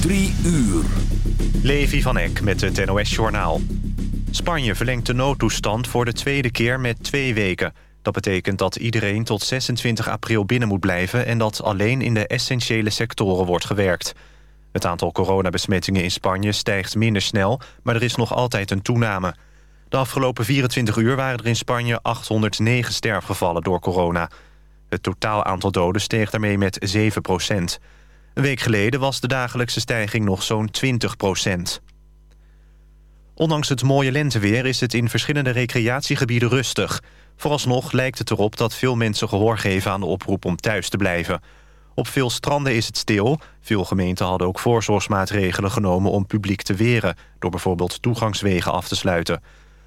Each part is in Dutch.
Drie uur. Levi van Eck met het NOS-journaal. Spanje verlengt de noodtoestand voor de tweede keer met twee weken. Dat betekent dat iedereen tot 26 april binnen moet blijven... en dat alleen in de essentiële sectoren wordt gewerkt. Het aantal coronabesmettingen in Spanje stijgt minder snel... maar er is nog altijd een toename. De afgelopen 24 uur waren er in Spanje 809 sterfgevallen door corona. Het totaal aantal doden steeg daarmee met 7 procent. Een week geleden was de dagelijkse stijging nog zo'n 20 procent. Ondanks het mooie lenteweer is het in verschillende recreatiegebieden rustig. Vooralsnog lijkt het erop dat veel mensen gehoor geven aan de oproep om thuis te blijven. Op veel stranden is het stil. Veel gemeenten hadden ook voorzorgsmaatregelen genomen om publiek te weren... door bijvoorbeeld toegangswegen af te sluiten.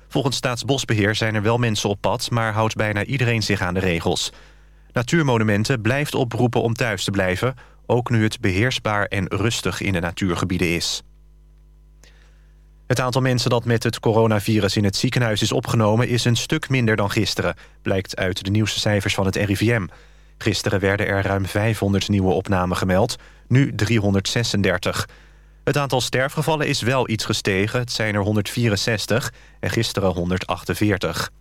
Volgens Staatsbosbeheer zijn er wel mensen op pad... maar houdt bijna iedereen zich aan de regels. Natuurmonumenten blijft oproepen om thuis te blijven... ook nu het beheersbaar en rustig in de natuurgebieden is. Het aantal mensen dat met het coronavirus in het ziekenhuis is opgenomen... is een stuk minder dan gisteren, blijkt uit de nieuwste cijfers van het RIVM. Gisteren werden er ruim 500 nieuwe opnamen gemeld, nu 336. Het aantal sterfgevallen is wel iets gestegen, het zijn er 164 en gisteren 148.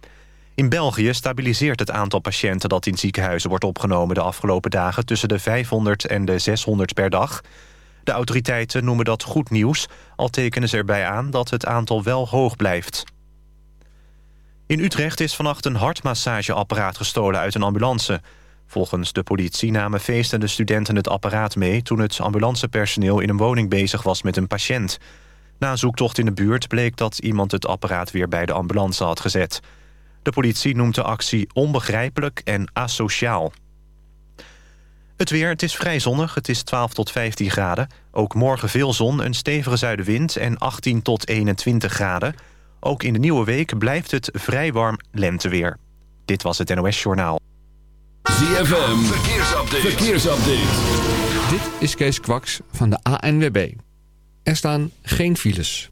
In België stabiliseert het aantal patiënten dat in ziekenhuizen wordt opgenomen... de afgelopen dagen tussen de 500 en de 600 per dag... De autoriteiten noemen dat goed nieuws... al tekenen ze erbij aan dat het aantal wel hoog blijft. In Utrecht is vannacht een hartmassageapparaat gestolen uit een ambulance. Volgens de politie namen feestende studenten het apparaat mee... toen het ambulancepersoneel in een woning bezig was met een patiënt. Na een zoektocht in de buurt bleek dat iemand het apparaat weer bij de ambulance had gezet. De politie noemt de actie onbegrijpelijk en asociaal. Het weer, het is vrij zonnig, het is 12 tot 15 graden. Ook morgen veel zon, een stevige zuidenwind en 18 tot 21 graden. Ook in de nieuwe week blijft het vrij warm lenteweer. Dit was het NOS Journaal. ZFM, verkeersupdate. verkeersupdate. Dit is Kees Kwaks van de ANWB. Er staan geen files.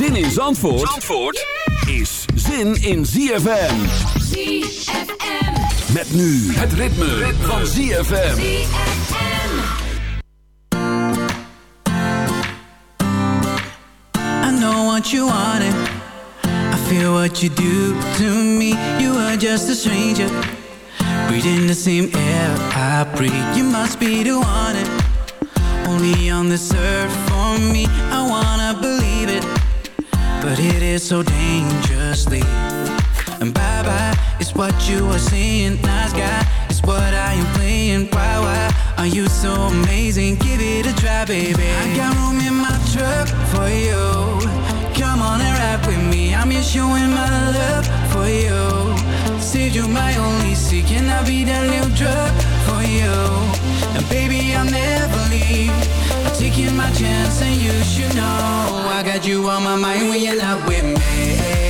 Zin in Zandvoort, Zandvoort is zin in ZFM. ZFM. Met nu het ritme, ritme. van ZFM. I know what you wanted. I feel what you do to me. You are just a stranger. Breathing the same air I breathe. You must be the one. only on this earth for me I wanna believe But it is so dangerously And bye-bye is what you are seeing Nice guy is what I am playing Why, why are you so amazing? Give it a try, baby I got room in my truck for you Come on and rap with me. I'm just showing my love for you. Said you're my only seek. Can I be that new drug for you? And baby, I'll never leave. I'm taking my chance, and you should know I got you on my mind when you're not with me.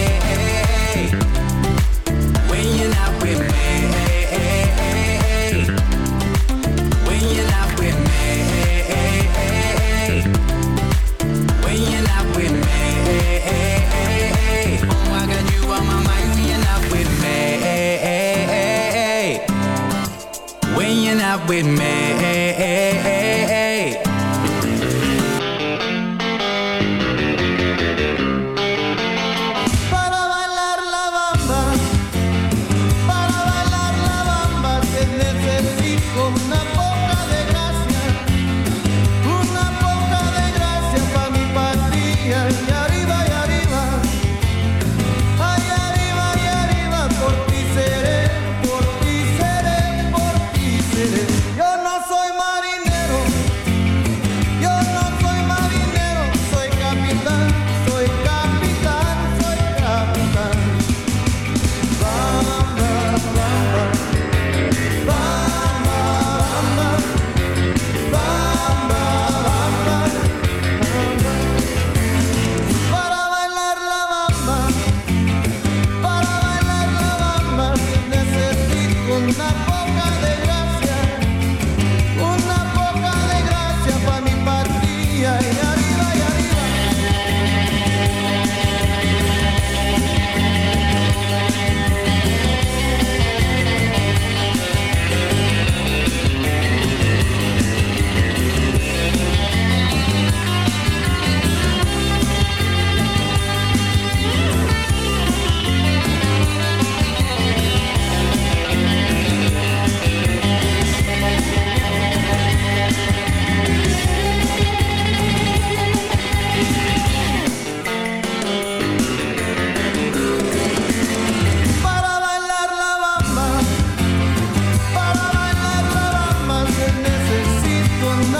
With me.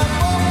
I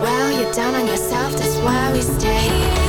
well, you're down on yourself, that's why we stay.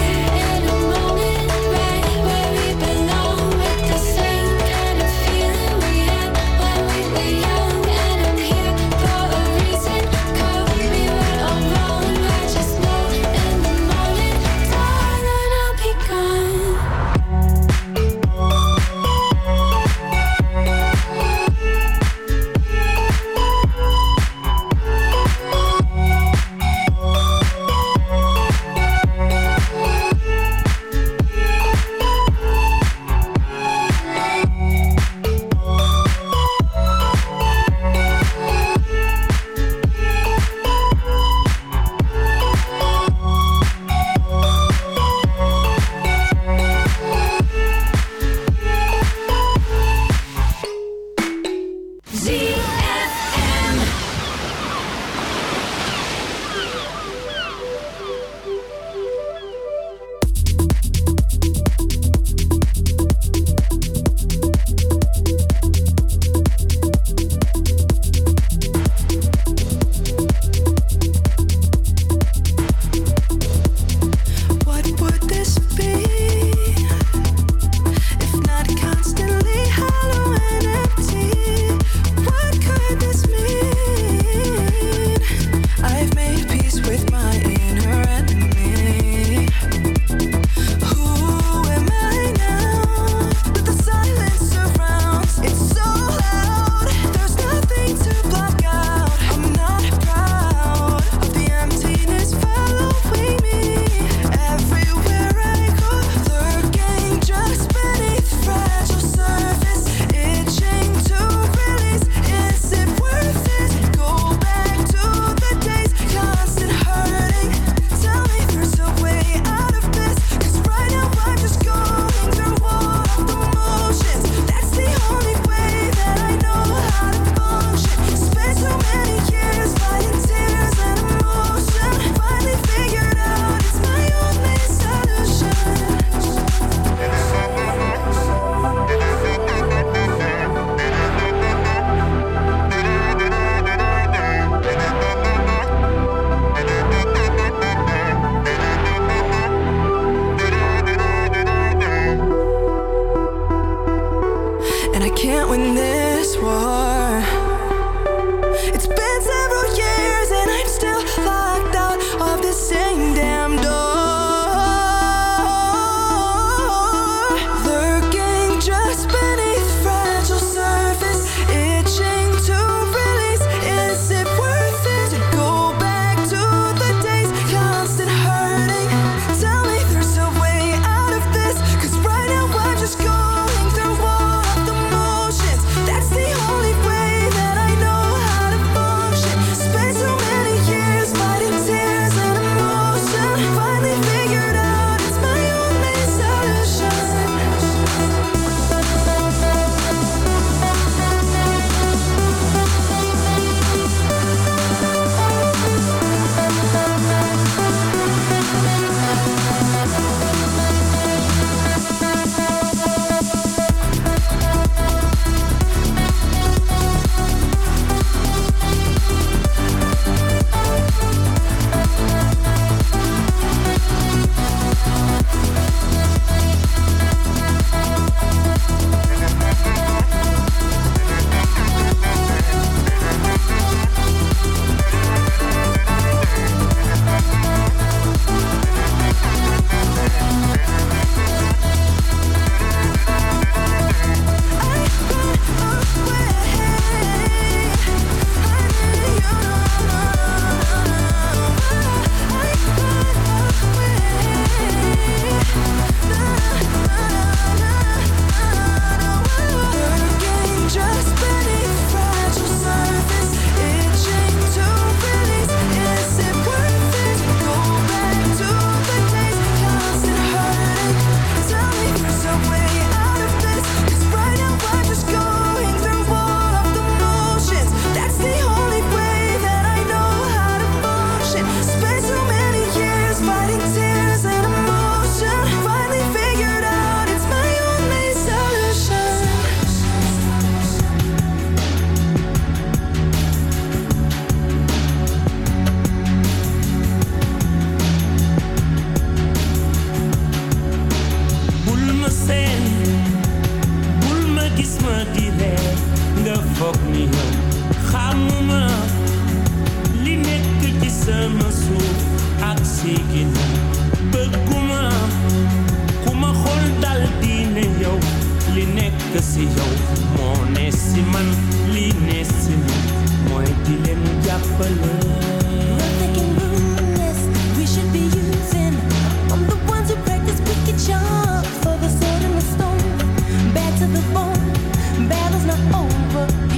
love.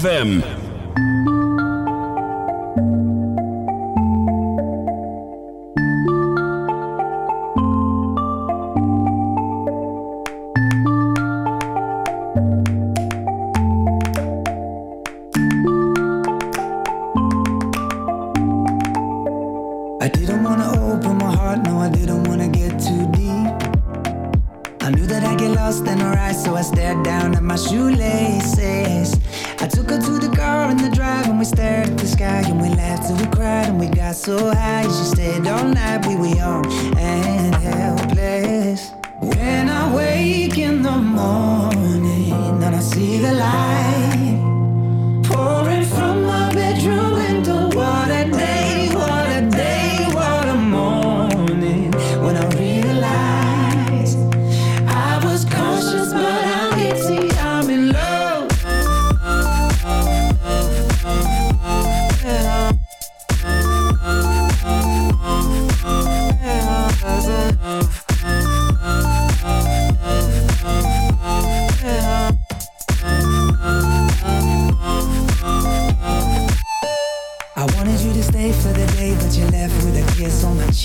ZFM.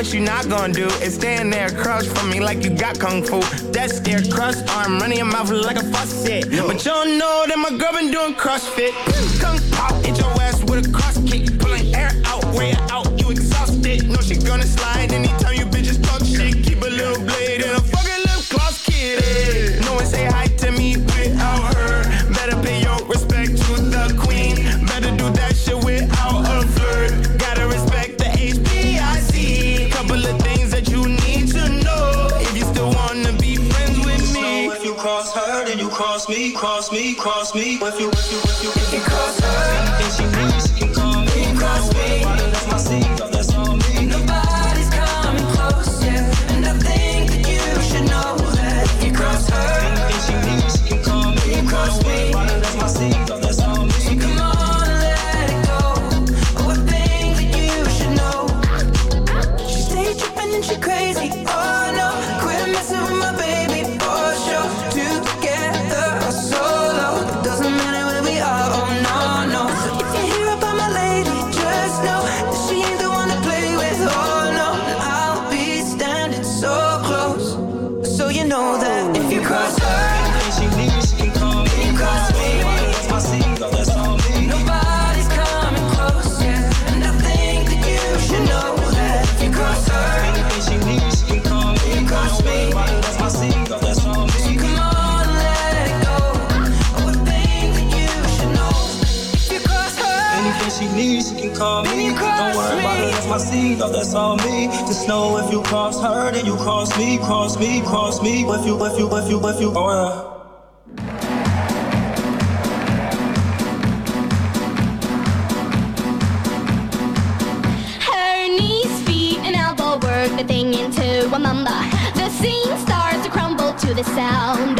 what you not gonna do is stand there, crush for me like you got kung fu. That's their crust arm, running your mouth like a faucet. But y'all know that my girl been doing CrossFit. Kung pop, hit your ass with a cross kick, pulling air out, way out, you exhausted. No, she gonna slide anytime she needs, she can call me. Don't worry me. about her, that's my seed, no, that's all me. Just know if you cross her, then you cross me, cross me, cross me. With you, with you, with you, with you, oh yeah. Her knees, feet, and elbows work the thing into a mamba. The scene starts to crumble to the sound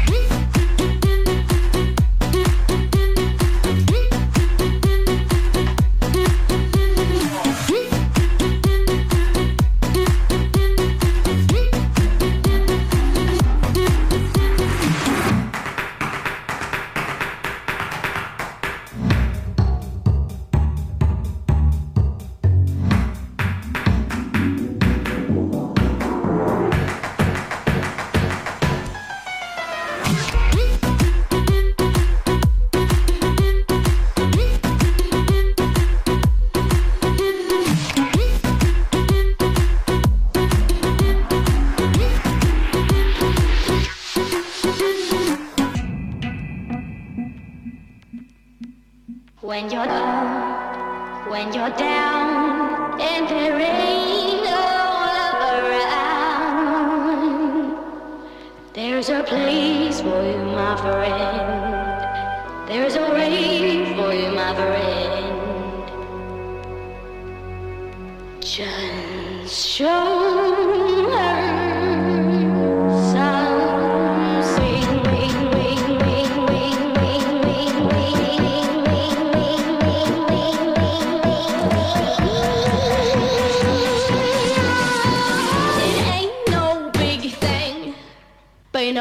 When you're down, when you're down, and there ain't no love around, there's a place for you, my friend. There's a way for you, my friend. Just show.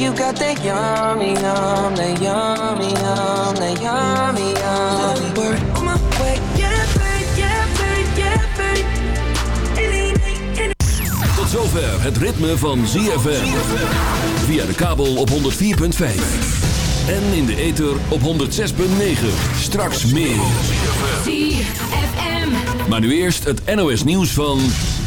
You got that yummy, yum, that yummy, yum, that yummy, yum. Word on my way, yeah, yeah, yeah. Tot zover het ritme van ZFM. Via de kabel op 104.5. En in de ether op 106.9. Straks meer. ZFM. Maar nu eerst het NOS nieuws van...